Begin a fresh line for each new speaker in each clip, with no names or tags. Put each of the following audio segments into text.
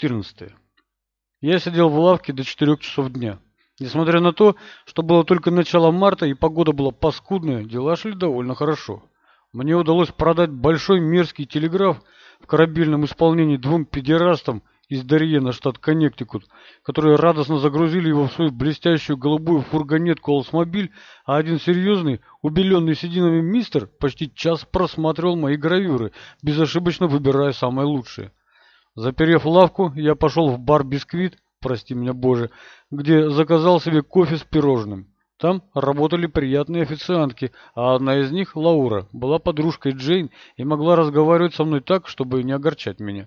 14. Я сидел в лавке до 4 часов дня. Несмотря на то, что было только начало марта и погода была паскудная, дела шли довольно хорошо. Мне удалось продать большой мерзкий телеграф в корабельном исполнении двум педерастам из Дарьена, штат Коннектикут, которые радостно загрузили его в свою блестящую голубую фургонетку Олсмобиль, а один серьезный, убеленный сединами мистер почти час просматривал мои гравюры, безошибочно выбирая самое лучшее. Заперев лавку, я пошел в бар «Бисквит», прости меня боже, где заказал себе кофе с пирожным. Там работали приятные официантки, а одна из них, Лаура, была подружкой Джейн и могла разговаривать со мной так, чтобы не огорчать меня.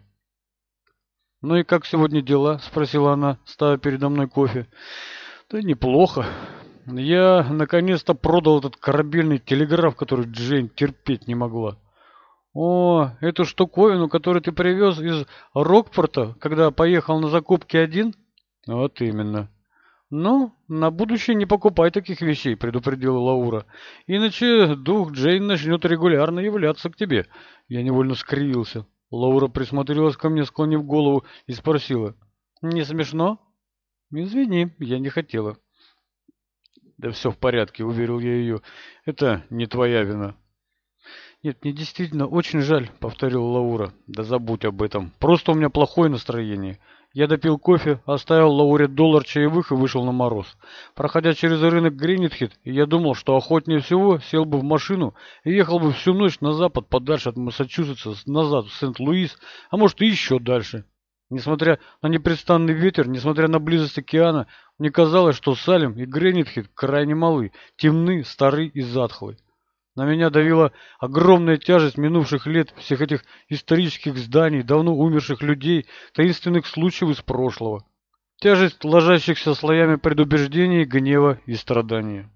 «Ну и как сегодня дела?» — спросила она, ставя передо мной кофе. «Да неплохо. Я наконец-то продал этот корабельный телеграф, который Джейн терпеть не могла. «О, эту штуковину, которую ты привез из Рокпорта, когда поехал на закупки один?» «Вот именно». «Ну, на будущее не покупай таких вещей», — предупредила Лаура. «Иначе дух Джейн начнет регулярно являться к тебе». Я невольно скривился. Лаура присмотрелась ко мне, склонив голову, и спросила. «Не смешно?» «Извини, я не хотела». «Да все в порядке», — уверил я ее. «Это не твоя вина». «Нет, мне действительно очень жаль», — повторила Лаура. «Да забудь об этом. Просто у меня плохое настроение». Я допил кофе, оставил Лауре доллар чаевых и вышел на мороз. Проходя через рынок Гринитхит, я думал, что охотнее всего сел бы в машину и ехал бы всю ночь на запад, подальше от Массачусетса, назад в Сент-Луис, а может и еще дальше. Несмотря на непрестанный ветер, несмотря на близость океана, мне казалось, что Салем и Гринитхит крайне малы, темны, стары и затхлые. На меня давила огромная тяжесть минувших лет, всех этих исторических зданий, давно умерших людей, таинственных случаев из прошлого. Тяжесть ложащихся слоями предубеждений, гнева и страдания.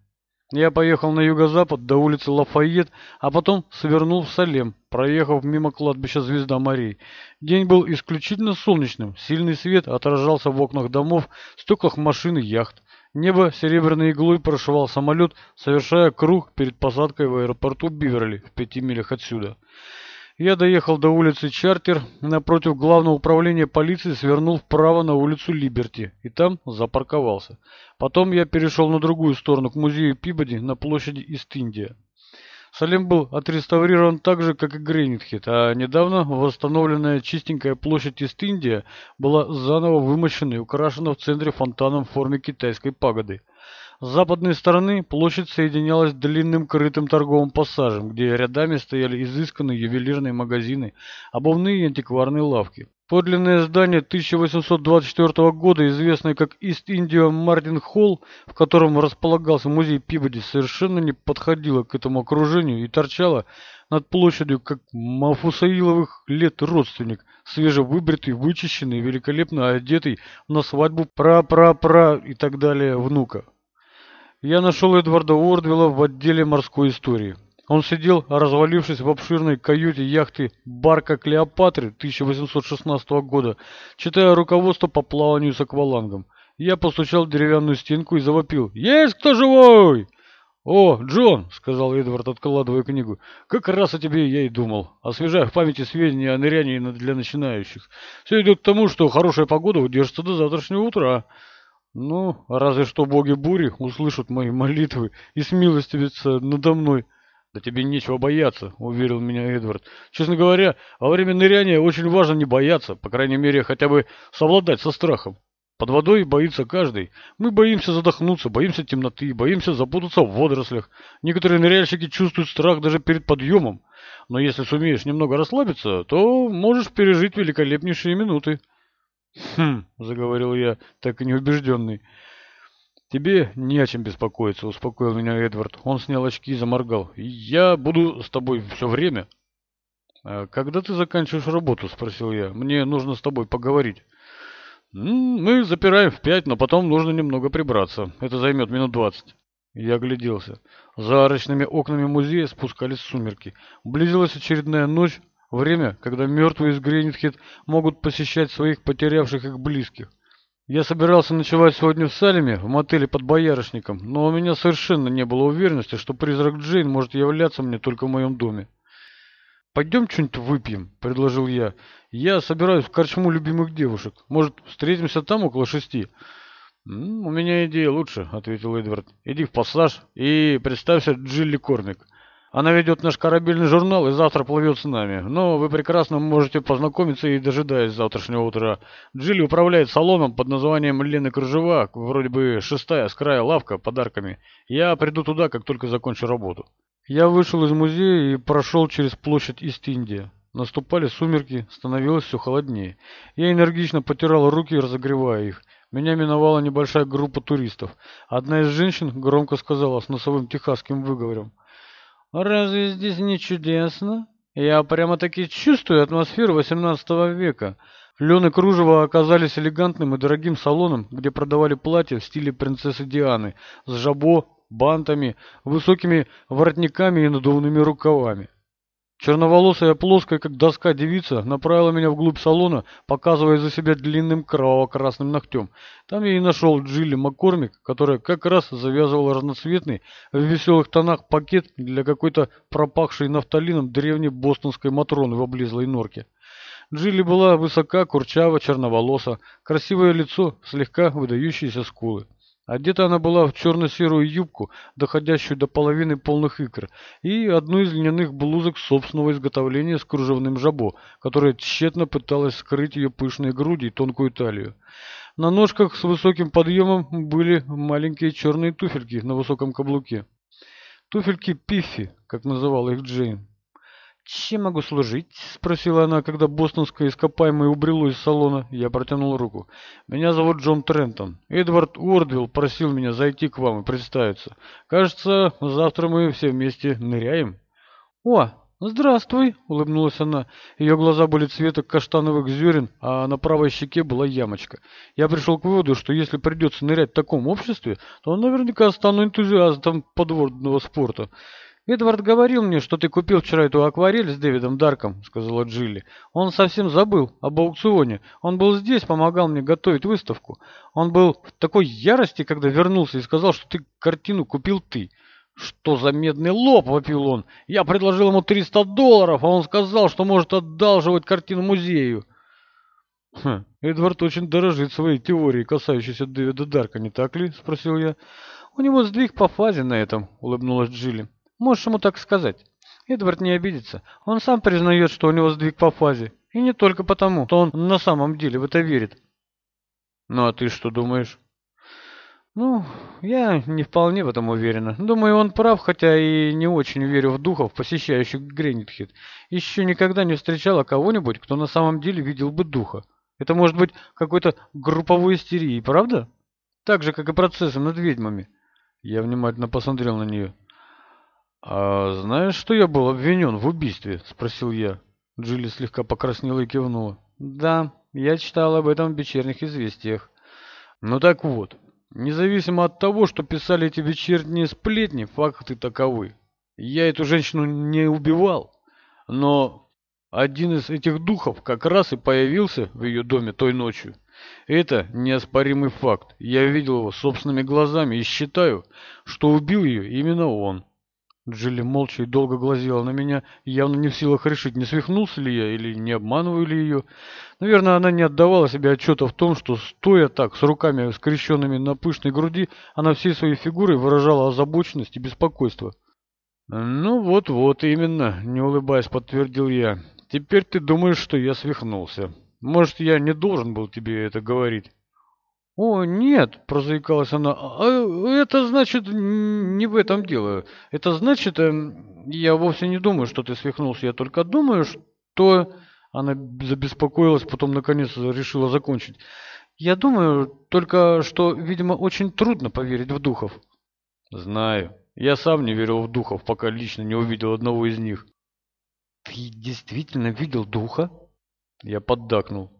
Я поехал на юго-запад до улицы Лафайет, а потом свернул в Салем, проехав мимо кладбища Звезда морей. День был исключительно солнечным, сильный свет отражался в окнах домов, стеклах машин и яхт. Небо серебряной иглой прошивал самолет, совершая круг перед посадкой в аэропорту Биверли в пяти милях отсюда. Я доехал до улицы Чартер, напротив главного управления полиции свернул вправо на улицу Либерти и там запарковался. Потом я перешел на другую сторону, к музею Пибоди на площади Ист-Индия. Салем был отреставрирован так же, как и Грейнитхит, а недавно восстановленная чистенькая площадь Ист-Индия была заново вымощена и украшена в центре фонтаном в форме китайской пагоды. С западной стороны площадь соединялась длинным крытым торговым пассажем, где рядами стояли изысканные ювелирные магазины, обувные и антикварные лавки. Подлинное здание 1824 года, известное как Ист-Индиа Мартин Холл, в котором располагался музей Пибоди, совершенно не подходило к этому окружению и торчало над площадью, как Мафусаиловых лет родственник, свежевыбритый, вычищенный, великолепно одетый на свадьбу пра-пра-пра и так далее внука. Я нашел Эдварда Уордвилла в отделе морской истории. Он сидел, развалившись в обширной каюте яхты «Барка Клеопатры» 1816 года, читая руководство по плаванию с аквалангом. Я постучал в деревянную стенку и завопил. «Есть кто живой?» «О, Джон!» — сказал Эдвард, откладывая книгу. «Как раз о тебе я и думал, освежая в памяти сведения о нырянии для начинающих. Все идет к тому, что хорошая погода удержится до завтрашнего утра». «Ну, разве что боги бури услышат мои молитвы и смилостивятся надо мной». «Да тебе нечего бояться», — уверил меня Эдвард. «Честно говоря, во время ныряния очень важно не бояться, по крайней мере, хотя бы совладать со страхом. Под водой боится каждый. Мы боимся задохнуться, боимся темноты, боимся запутаться в водорослях. Некоторые ныряльщики чувствуют страх даже перед подъемом. Но если сумеешь немного расслабиться, то можешь пережить великолепнейшие минуты». «Хм», — заговорил я, так и неубежденный. «Тебе не о чем беспокоиться», — успокоил меня Эдвард. Он снял очки и заморгал. «Я буду с тобой все время». «А когда ты заканчиваешь работу?» — спросил я. «Мне нужно с тобой поговорить». «Мы запираем в пять, но потом нужно немного прибраться. Это займет минут двадцать». Я огляделся. За арочными окнами музея спускались сумерки. Близилась очередная ночь, время, когда мертвые из Гринитхит могут посещать своих потерявших их близких. Я собирался ночевать сегодня в Салеме, в мотеле под Боярышником, но у меня совершенно не было уверенности, что призрак Джейн может являться мне только в моем доме. пойдем что-нибудь выпьем», — предложил я. «Я собираюсь в корчму любимых девушек. Может, встретимся там около шести?» «У меня идея лучше», — ответил Эдвард. «Иди в пассаж и представься Джилли Корник. Она ведет наш корабельный журнал и завтра плывет с нами. Но вы прекрасно можете познакомиться и дожидаясь завтрашнего утра. Джилли управляет салоном под названием Лены Кружева, вроде бы шестая с края лавка подарками. Я приду туда, как только закончу работу. Я вышел из музея и прошел через площадь Ист-Индия. Наступали сумерки, становилось все холоднее. Я энергично потирал руки, разогревая их. Меня миновала небольшая группа туристов. Одна из женщин громко сказала с носовым техасским выговором. Разве здесь не чудесно? Я прямо-таки чувствую атмосферу XVIII века. Лены кружева оказались элегантным и дорогим салоном, где продавали платья в стиле принцессы Дианы с жабо, бантами, высокими воротниками и надувными рукавами. Черноволосая, плоская, как доска девица, направила меня вглубь салона, показывая за себя длинным кроваво-красным ногтем. Там я и нашел Джилли Маккормик, которая как раз завязывала разноцветный, в веселых тонах пакет для какой-то пропахшей нафталином древней бостонской Матроны в облизлой норке. Джилли была высока, курчава, черноволоса, красивое лицо, слегка выдающиеся скулы. Одета она была в черно-серую юбку, доходящую до половины полных икр, и одну из льняных блузок собственного изготовления с кружевным жабо, которая тщетно пыталась скрыть ее пышные груди и тонкую талию. На ножках с высоким подъемом были маленькие черные туфельки на высоком каблуке. Туфельки Пиффи, как называла их Джейн. «Чем могу служить?» — спросила она, когда бостонское ископаемое убрело из салона. Я протянул руку. «Меня зовут Джон Трентон. Эдвард Уордвилл просил меня зайти к вам и представиться. Кажется, завтра мы все вместе ныряем». «О, здравствуй!» — улыбнулась она. Ее глаза были цвета каштановых зерен, а на правой щеке была ямочка. Я пришел к выводу, что если придется нырять в таком обществе, то наверняка стану энтузиастом подводного спорта. «Эдвард говорил мне, что ты купил вчера эту акварель с Дэвидом Дарком», — сказала Джилли. «Он совсем забыл об аукционе. Он был здесь, помогал мне готовить выставку. Он был в такой ярости, когда вернулся и сказал, что ты картину купил ты». «Что за медный лоб?» — вопил он. «Я предложил ему 300 долларов, а он сказал, что может одалживать картину музею». «Хм, Эдвард очень дорожит своей теорией, касающейся Дэвида Дарка, не так ли?» — спросил я. «У него сдвиг по фазе на этом», — улыбнулась Джилли. Можешь ему так сказать. Эдвард не обидится. Он сам признает, что у него сдвиг по фазе. И не только потому, что он на самом деле в это верит. Ну а ты что думаешь? Ну, я не вполне в этом уверена. Думаю, он прав, хотя и не очень верю в духов, посещающих Гренитхед. Еще никогда не встречала кого-нибудь, кто на самом деле видел бы духа. Это может быть какой-то групповой истерии, правда? Так же, как и процессы над ведьмами. Я внимательно посмотрел на нее. «А знаешь, что я был обвинен в убийстве?» — спросил я. Джилли слегка покраснела и кивнула. «Да, я читал об этом в вечерних известиях». «Ну так вот, независимо от того, что писали эти вечерние сплетни, факты таковы. Я эту женщину не убивал, но один из этих духов как раз и появился в ее доме той ночью. Это неоспоримый факт. Я видел его собственными глазами и считаю, что убил ее именно он». Джилли молча и долго глазела на меня, явно не в силах решить, не свихнулся ли я или не обманываю ли ее. Наверное, она не отдавала себе отчета в том, что, стоя так, с руками скрещенными на пышной груди, она всей своей фигурой выражала озабоченность и беспокойство. «Ну вот-вот, именно», — не улыбаясь, подтвердил я. «Теперь ты думаешь, что я свихнулся. Может, я не должен был тебе это говорить?» «О, нет!» – прозаикалась она. «А, «Это значит, не в этом дело. Это значит, эм, я вовсе не думаю, что ты свихнулся. Я только думаю, что...» Она забеспокоилась, потом, наконец, решила закончить. «Я думаю только, что, видимо, очень трудно поверить в духов». «Знаю. Я сам не верил в духов, пока лично не увидел одного из них». «Ты действительно видел духа?» Я поддакнул.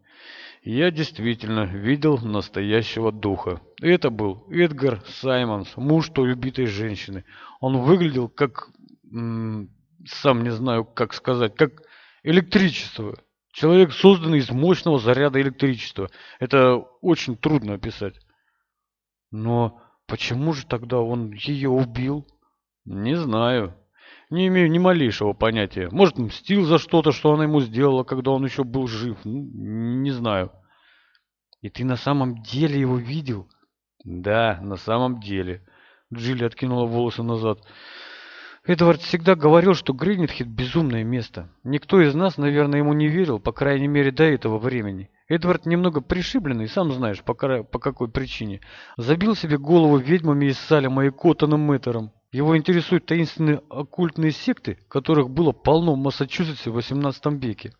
Я действительно видел настоящего духа. Это был Эдгар Саймонс, муж той убитой женщины. Он выглядел как... сам не знаю, как сказать, как электричество. Человек, созданный из мощного заряда электричества. Это очень трудно описать. Но почему же тогда он ее убил? Не знаю. Не имею ни малейшего понятия. Может, мстил за что-то, что она ему сделала, когда он еще был жив. Ну, не знаю.
И ты на самом деле его видел?
Да, на самом деле. Джилли откинула волосы назад.
Эдвард всегда говорил, что Гринитхед – безумное место. Никто из нас, наверное, ему не верил, по крайней мере, до этого времени. Эдвард немного пришибленный, сам знаешь, по, по какой причине. Забил себе голову ведьмами из Салема и Коттоном Мэттером. Его интересуют таинственные оккультные секты, которых было полно в Массачусетсе в XVIII веке.